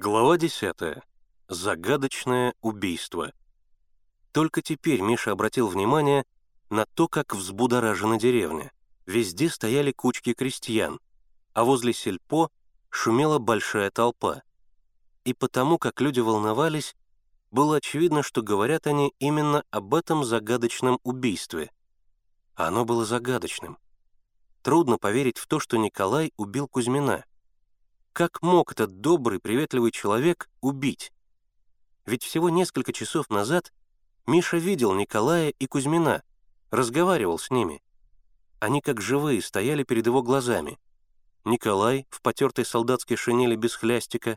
Глава 10. Загадочное убийство. Только теперь Миша обратил внимание на то, как взбудоражена деревня. Везде стояли кучки крестьян, а возле сельпо шумела большая толпа. И потому, как люди волновались, было очевидно, что говорят они именно об этом загадочном убийстве. Оно было загадочным. Трудно поверить в то, что Николай убил Кузьмина. Как мог этот добрый, приветливый человек убить? Ведь всего несколько часов назад Миша видел Николая и Кузьмина, разговаривал с ними. Они как живые стояли перед его глазами. Николай в потертой солдатской шинели без хлястика,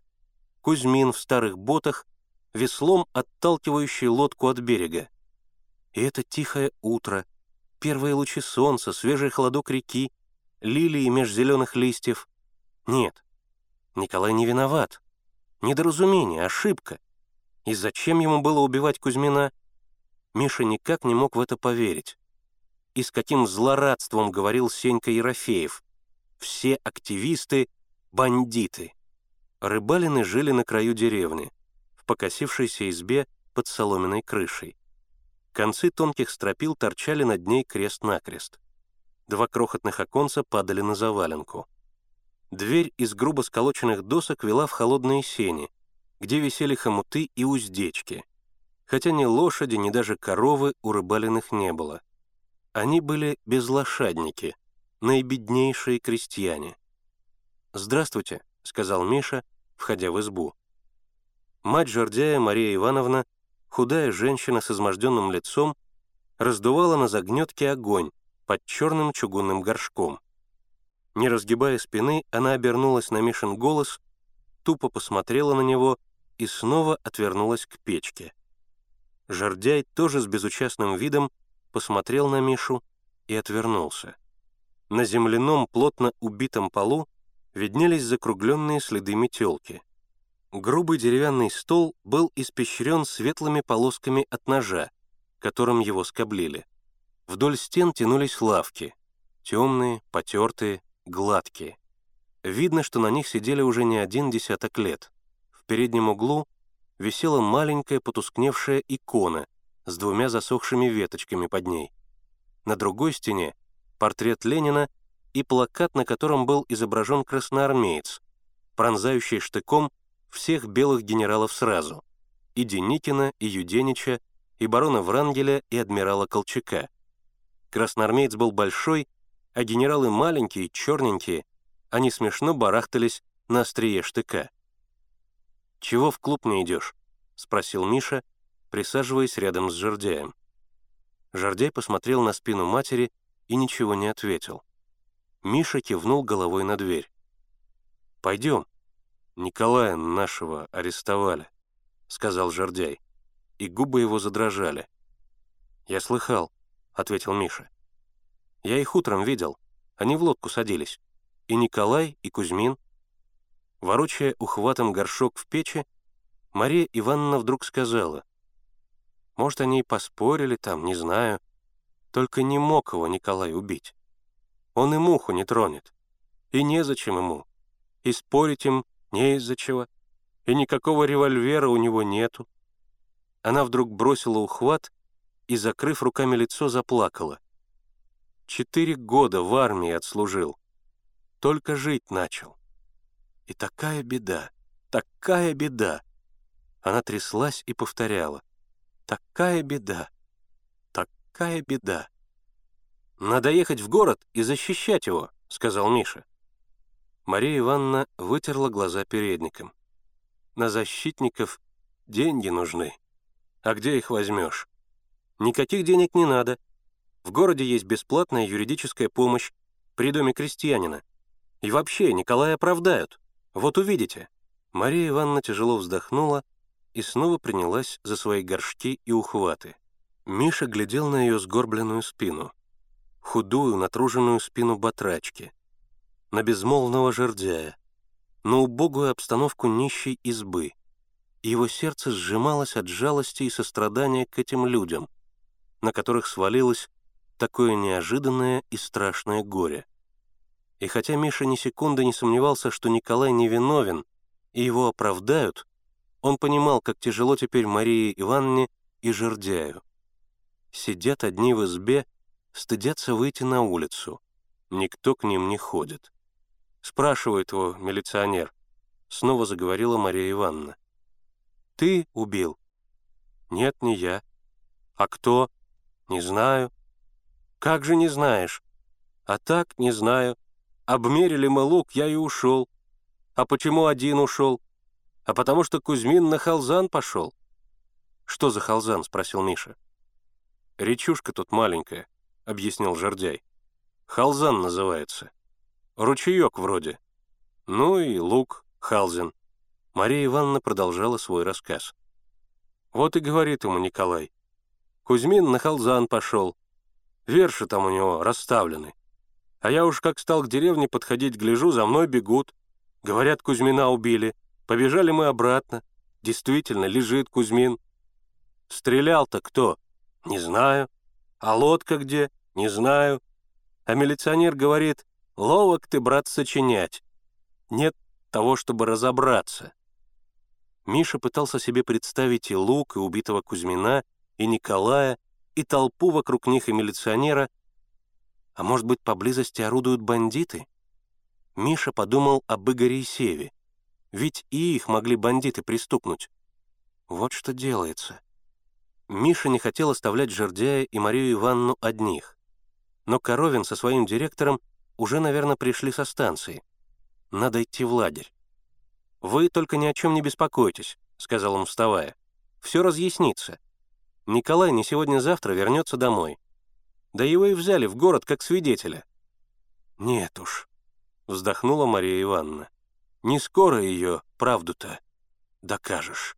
Кузьмин в старых ботах, веслом отталкивающий лодку от берега. И это тихое утро, первые лучи солнца, свежий холодок реки, лилии меж зеленых листьев. Нет, Николай не виноват. Недоразумение, ошибка. И зачем ему было убивать Кузьмина? Миша никак не мог в это поверить. И с каким злорадством говорил Сенька Ерофеев. Все активисты — бандиты. Рыбалины жили на краю деревни, в покосившейся избе под соломенной крышей. Концы тонких стропил торчали над ней крест-накрест. Два крохотных оконца падали на заваленку. Дверь из грубо сколоченных досок вела в холодные сени, где висели хомуты и уздечки, хотя ни лошади, ни даже коровы у рыбалиных не было. Они были безлошадники, наибеднейшие крестьяне. «Здравствуйте», — сказал Миша, входя в избу. Мать Жордяя Мария Ивановна, худая женщина с изможденным лицом, раздувала на загнетке огонь под черным чугунным горшком. Не разгибая спины, она обернулась на Мишин голос, тупо посмотрела на него и снова отвернулась к печке. Жордяй тоже с безучастным видом посмотрел на Мишу и отвернулся. На земляном, плотно убитом полу виднелись закругленные следы метелки. Грубый деревянный стол был испещрен светлыми полосками от ножа, которым его скоблили. Вдоль стен тянулись лавки, темные, потертые, гладкие. Видно, что на них сидели уже не один десяток лет. В переднем углу висела маленькая потускневшая икона с двумя засохшими веточками под ней. На другой стене — портрет Ленина и плакат, на котором был изображен красноармеец, пронзающий штыком всех белых генералов сразу — и Деникина, и Юденича, и барона Врангеля, и адмирала Колчака. Красноармеец был большой а генералы маленькие, черненькие, они смешно барахтались на острие штыка. «Чего в клуб не идешь?» — спросил Миша, присаживаясь рядом с Жердяем. Жердяй посмотрел на спину матери и ничего не ответил. Миша кивнул головой на дверь. «Пойдем. Николая нашего арестовали», — сказал Жердяй, и губы его задрожали. «Я слыхал», — ответил Миша. Я их утром видел. Они в лодку садились. И Николай, и Кузьмин. Ворочая ухватом горшок в печи, Мария Ивановна вдруг сказала. Может, они и поспорили там, не знаю. Только не мог его Николай убить. Он и муху не тронет. И незачем ему. И спорить им не из-за чего. И никакого револьвера у него нету. Она вдруг бросила ухват и, закрыв руками лицо, заплакала — Четыре года в армии отслужил. Только жить начал. И такая беда, такая беда. Она тряслась и повторяла. Такая беда, такая беда. «Надо ехать в город и защищать его», — сказал Миша. Мария Ивановна вытерла глаза передником. «На защитников деньги нужны. А где их возьмешь? Никаких денег не надо. В городе есть бесплатная юридическая помощь при доме крестьянина. И вообще, Николая оправдают. Вот увидите». Мария Ивановна тяжело вздохнула и снова принялась за свои горшки и ухваты. Миша глядел на ее сгорбленную спину, худую, натруженную спину батрачки, на безмолвного жердяя, на убогую обстановку нищей избы. Его сердце сжималось от жалости и сострадания к этим людям, на которых свалилось такое неожиданное и страшное горе. И хотя Миша ни секунды не сомневался, что Николай невиновен, и его оправдают, он понимал, как тяжело теперь Марии Ивановне и Жердяю. Сидят одни в избе, стыдятся выйти на улицу. Никто к ним не ходит. Спрашивает его милиционер. Снова заговорила Мария Ивановна. «Ты убил?» «Нет, не я». «А кто?» «Не знаю». «Как же не знаешь?» «А так, не знаю. Обмерили мы лук, я и ушел. А почему один ушел? А потому что Кузьмин на Халзан пошел». «Что за Халзан?» — спросил Миша. «Речушка тут маленькая», — объяснил Жердяй. «Халзан называется. Ручеек вроде. Ну и лук, Халзин». Мария Ивановна продолжала свой рассказ. Вот и говорит ему Николай. Кузьмин на Халзан пошел. Верши там у него расставлены. А я уж как стал к деревне подходить, гляжу, за мной бегут. Говорят, Кузьмина убили. Побежали мы обратно. Действительно, лежит Кузьмин. Стрелял-то кто? Не знаю. А лодка где? Не знаю. А милиционер говорит, ловок ты, брат, сочинять. Нет того, чтобы разобраться. Миша пытался себе представить и Лук, и убитого Кузьмина, и Николая, и толпу вокруг них, и милиционера. А может быть, поблизости орудуют бандиты? Миша подумал об Игоре и Севе. Ведь и их могли бандиты пристукнуть. Вот что делается. Миша не хотел оставлять Жердяя и Марию Ивановну одних. Но Коровин со своим директором уже, наверное, пришли со станции. Надо идти в лагерь. «Вы только ни о чем не беспокойтесь», — сказал он, вставая. «Все разъяснится. Николай не сегодня-завтра вернется домой. Да его и взяли в город как свидетеля». «Нет уж», — вздохнула Мария Ивановна. «Не скоро ее, правду-то, докажешь».